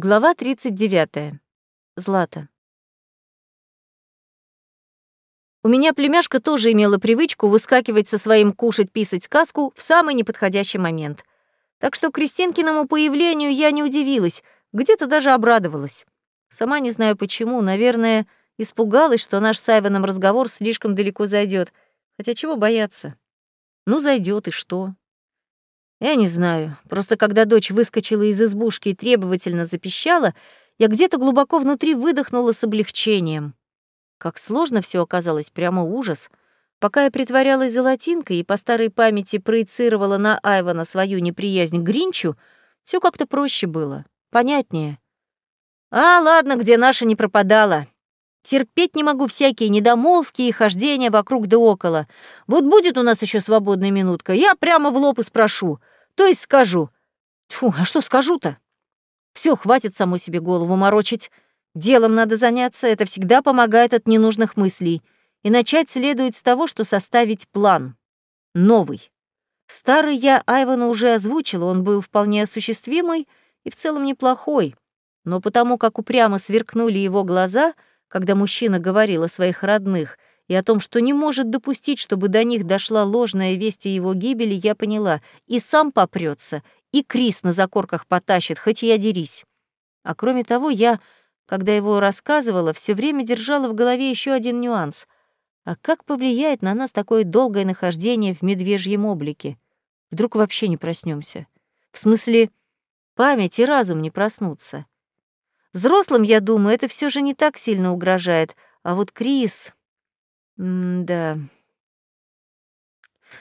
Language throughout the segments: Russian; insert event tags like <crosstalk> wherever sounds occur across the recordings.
Глава 39. Злата. У меня племяшка тоже имела привычку выскакивать со своим кушать-писать сказку в самый неподходящий момент. Так что Кристинкиному появлению я не удивилась, где-то даже обрадовалась. Сама не знаю почему, наверное, испугалась, что наш с Айваном разговор слишком далеко зайдет. Хотя чего бояться? Ну, зайдет и что? Я не знаю. Просто когда дочь выскочила из избушки и требовательно запищала, я где-то глубоко внутри выдохнула с облегчением. Как сложно все оказалось, прямо ужас. Пока я притворялась золотинкой и по старой памяти проецировала на Айвана свою неприязнь к Гринчу, все как-то проще было, понятнее. А, ладно, где наша не пропадала. Терпеть не могу всякие недомолвки и хождения вокруг да около. Вот будет у нас еще свободная минутка, я прямо в лоб и спрошу. То есть скажу. Тьфу, а что скажу-то? Все, хватит самой себе голову морочить. Делом надо заняться, это всегда помогает от ненужных мыслей. И начать следует с того, что составить план. Новый. Старый я Айвана уже озвучила, он был вполне осуществимый и в целом неплохой. Но потому как упрямо сверкнули его глаза — когда мужчина говорил о своих родных и о том, что не может допустить, чтобы до них дошла ложная весть о его гибели, я поняла, и сам попрется, и Крис на закорках потащит, хоть я дерись. А кроме того, я, когда его рассказывала, все время держала в голове еще один нюанс. А как повлияет на нас такое долгое нахождение в медвежьем облике? Вдруг вообще не проснемся? В смысле, память и разум не проснутся. Взрослым, я думаю, это все же не так сильно угрожает. А вот Крис... М-да...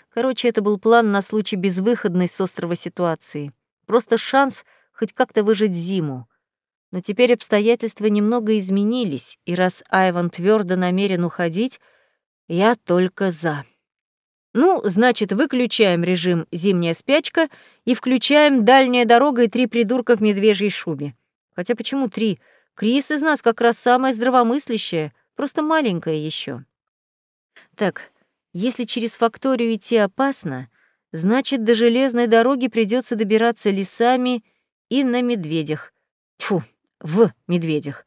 Короче, это был план на случай безвыходной с острова ситуации. Просто шанс хоть как-то выжить зиму. Но теперь обстоятельства немного изменились, и раз Айван твердо намерен уходить, я только за. Ну, значит, выключаем режим «Зимняя спячка» и включаем «Дальняя дорога» и «Три придурка в медвежьей шубе». Хотя почему три? Крис из нас как раз самая здравомыслящая, просто маленькая еще. Так, если через факторию идти опасно, значит, до железной дороги придется добираться лесами и на медведях. Тьфу, в медведях.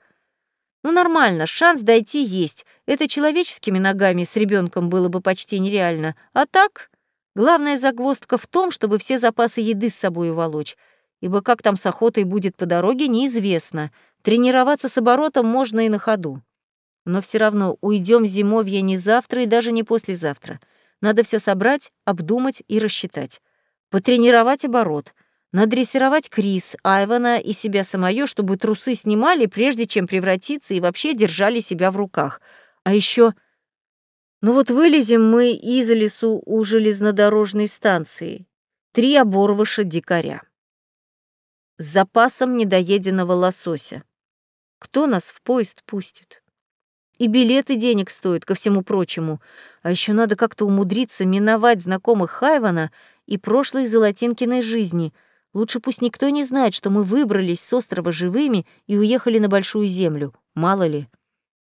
Ну нормально, шанс дойти есть. Это человеческими ногами с ребенком было бы почти нереально. А так, главная загвоздка в том, чтобы все запасы еды с собой уволочь ибо как там с охотой будет по дороге, неизвестно. Тренироваться с оборотом можно и на ходу. Но все равно уйдем зимовье не завтра и даже не послезавтра. Надо все собрать, обдумать и рассчитать. Потренировать оборот, надрессировать Крис, Айвана и себя самое, чтобы трусы снимали, прежде чем превратиться и вообще держали себя в руках. А еще, Ну вот вылезем мы из лесу у железнодорожной станции. Три оборвыша дикаря с запасом недоеденного лосося. Кто нас в поезд пустит? И билеты денег стоят, ко всему прочему. А еще надо как-то умудриться миновать знакомых Хайвана и прошлой Золотинкиной жизни. Лучше пусть никто не знает, что мы выбрались с острова живыми и уехали на Большую Землю. Мало ли.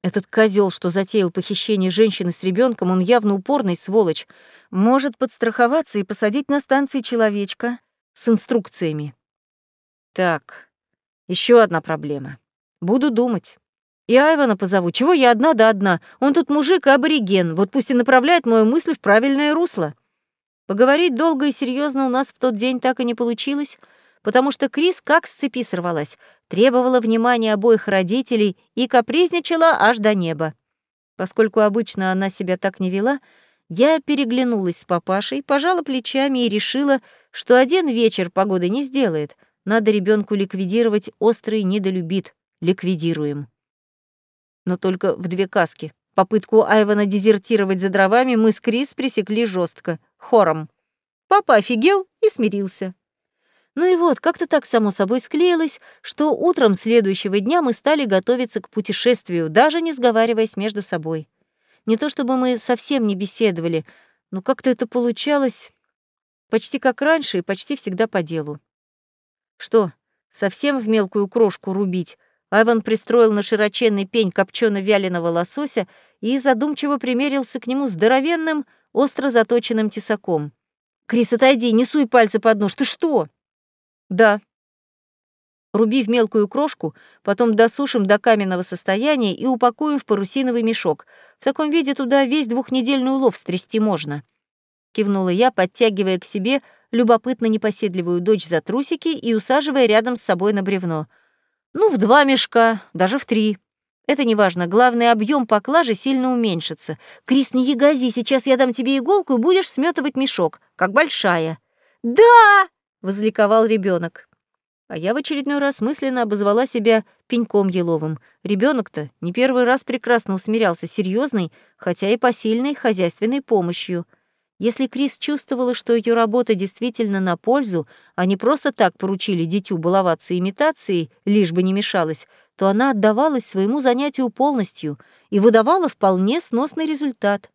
Этот козел, что затеял похищение женщины с ребенком, он явно упорный сволочь. Может подстраховаться и посадить на станции человечка с инструкциями. Так, еще одна проблема. Буду думать. И Айвана позову. Чего я одна да одна? Он тут мужик и абориген. Вот пусть и направляет мою мысль в правильное русло. Поговорить долго и серьезно у нас в тот день так и не получилось, потому что Крис как с цепи сорвалась, требовала внимания обоих родителей и капризничала аж до неба. Поскольку обычно она себя так не вела, я переглянулась с папашей, пожала плечами и решила, что один вечер погоды не сделает — надо ребенку ликвидировать острый недолюбит. Ликвидируем. Но только в две каски. Попытку Айвана дезертировать за дровами мы с Крис пресекли жестко, хором. Папа офигел и смирился. Ну и вот, как-то так само собой склеилось, что утром следующего дня мы стали готовиться к путешествию, даже не сговариваясь между собой. Не то чтобы мы совсем не беседовали, но как-то это получалось почти как раньше и почти всегда по делу. Что, совсем в мелкую крошку рубить? Айван пристроил на широченный пень копчено-вяленого лосося и задумчиво примерился к нему здоровенным, остро заточенным тесаком. «Крис, отойди, не суй пальцы под нож, ты что?» «Да». Руби в мелкую крошку, потом досушим до каменного состояния и упакуем в парусиновый мешок. В таком виде туда весь двухнедельный улов стрясти можно. Кивнула я, подтягивая к себе любопытно непоседливую дочь за трусики и усаживая рядом с собой на бревно. Ну, в два мешка, даже в три. Это не важно, главный объем поклажи сильно уменьшится. Крис, не ягози, сейчас я дам тебе иголку и будешь сметывать мешок, как большая. Да! возликовал ребенок. А я в очередной раз мысленно обозвала себя пеньком еловым. Ребенок-то не первый раз прекрасно усмирялся серьезной, хотя и посильной хозяйственной помощью — если Крис чувствовала, что ее работа действительно на пользу, а не просто так поручили дитю баловаться имитацией, лишь бы не мешалось, то она отдавалась своему занятию полностью и выдавала вполне сносный результат.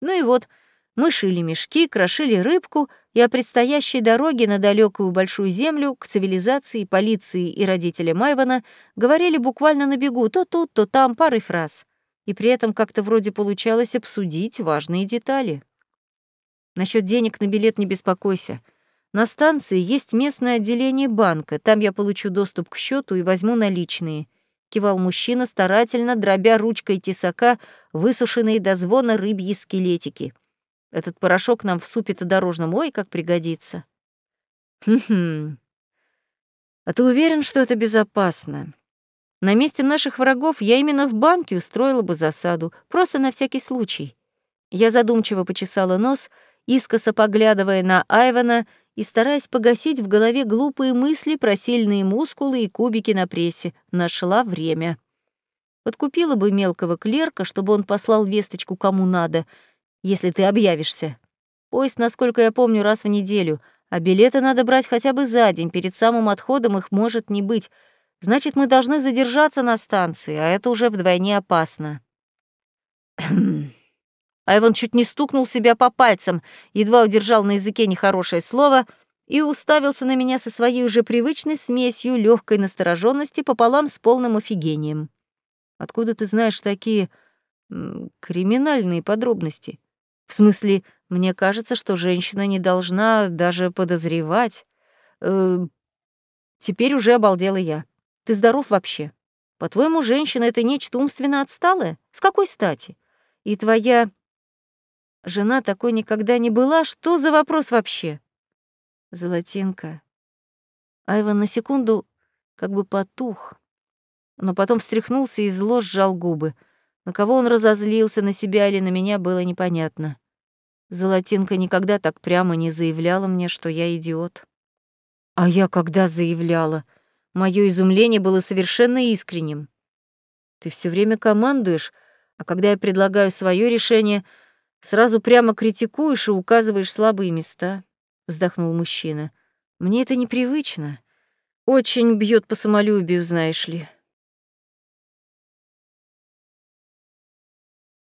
Ну и вот, мы шили мешки, крошили рыбку, и о предстоящей дороге на далекую большую землю к цивилизации, полиции и родителям Айвана говорили буквально на бегу, то тут, то там парой фраз. И при этом как-то вроде получалось обсудить важные детали. Насчет денег на билет не беспокойся. На станции есть местное отделение банка, там я получу доступ к счету и возьму наличные. Кивал мужчина, старательно дробя ручкой тесака высушенные до звона рыбьи скелетики. Этот порошок нам в супе-то дорожном, ой, как пригодится. Хм-хм. А ты уверен, что это безопасно? На месте наших врагов я именно в банке устроила бы засаду, просто на всякий случай. Я задумчиво почесала нос — искоса поглядывая на Айвана и стараясь погасить в голове глупые мысли про сильные мускулы и кубики на прессе, нашла время. Подкупила бы мелкого клерка, чтобы он послал весточку кому надо, если ты объявишься. Поезд, насколько я помню, раз в неделю, а билеты надо брать хотя бы за день, перед самым отходом их может не быть. Значит, мы должны задержаться на станции, а это уже вдвойне опасно. <clears throat> Айван чуть не стукнул себя по пальцам, едва удержал на языке нехорошее слово и уставился на меня со своей уже привычной смесью легкой настороженности пополам с полным офигением. «Откуда ты знаешь такие криминальные подробности? В смысле, мне кажется, что женщина не должна даже подозревать. Э, теперь уже обалдела я. Ты здоров вообще? По-твоему, женщина — это нечто умственно отсталое? С какой стати? И твоя Жена такой никогда не была. Что за вопрос вообще? Золотинка. Айван на секунду как бы потух, но потом встряхнулся и зло сжал губы. На кого он разозлился, на себя или на меня, было непонятно. Золотинка никогда так прямо не заявляла мне, что я идиот. А я когда заявляла? Моё изумление было совершенно искренним. Ты все время командуешь, а когда я предлагаю свое решение — Сразу прямо критикуешь и указываешь слабые места, вздохнул мужчина. Мне это непривычно. Очень бьет по самолюбию, знаешь ли.